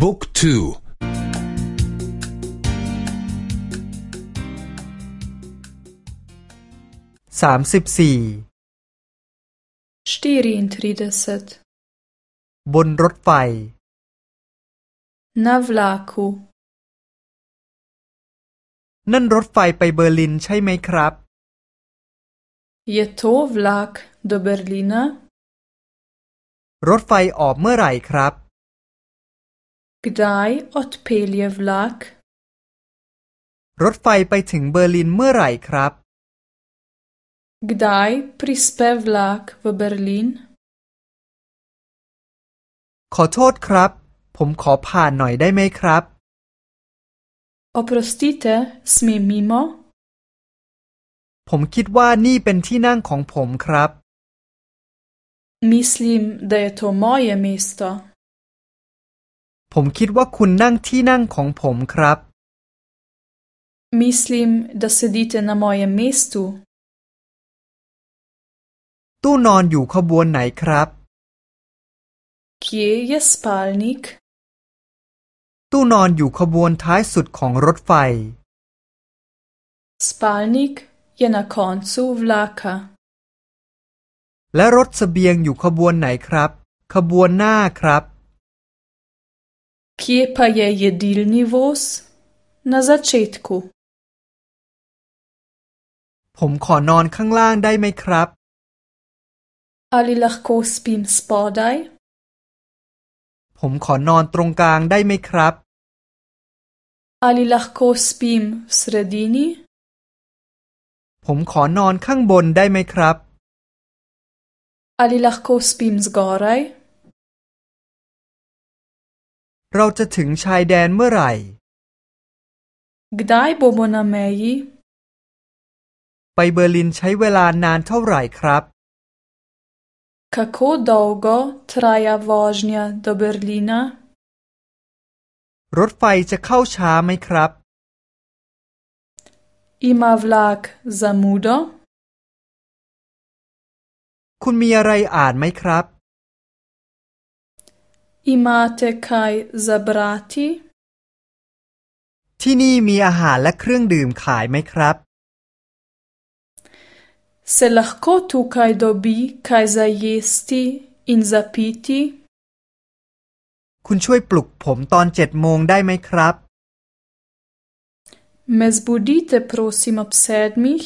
บุ๊กทูสามสิบสี่บนรถไฟ Na vlaku นั่นรถไฟไปเบอร์ลินใช่ไหมครับ Je to vlak do Berlina? รถไฟออกเมื่อไหร่ครับ Kdaj odpelje vlak? รถไฟไปถึงเบอร์ลินเมื่อไหร่ครับ Kdaj prispe vlak v Berlin? ขอโทษครับ ผมขอผ่านหน่อยได้ไหมครับ Oprostite, smem mimo? ผมคิดว่านี่เป็นที่นั่งของผมครับ Mislim, da je to moje mesto. ผมคิดว่าคุณนั่งที่นั่งของผมครับ Mislim, da sedite na mojem mestu. ตู้นอนอยู่ขบวนไหนครับ Kje je spalnik? ตู้นอนอยู่ขบวนท้ายสุดของรถไฟ Spalnik je na koncu vlaka. และรถเสบียงอยู่ขบวนไหนครับ ขบวนหน้าครับ Kje pa je jedilni voz? Na začetku. ผมขอนอนข้างล่างได้ไหมครับ Ali lahko spim spodaj? ผมขอนอนตรงกลางได้ไหมครับ Ali lahko spim v sredini? ผมขอนอนข้างบนได้ไหมครับ Ali lahko spim zgoraj? เราจะถึงชายแดนเมื่อไหร่ Kdaj bomo na meji? ไปเบอร์ลินใช้เวลานานเท่าไหร่ครับ Kako dolgo traja vožnja do Berlina? รถไฟจะเข้าช้าไหมครับ Ima vlak zamudo? คุณมีอะไรอ่านไหมครับ Imate kaj za brati? ที่นี่มีอาหารและเครื่องดื่มขายไหมครับ Se lahko tukaj dobi kaj za jesti in za piti? คุณช่วยปลุกผมตอนเจ็ดโมงได้ไหมครับ Me zbudite prosim ob sedmih?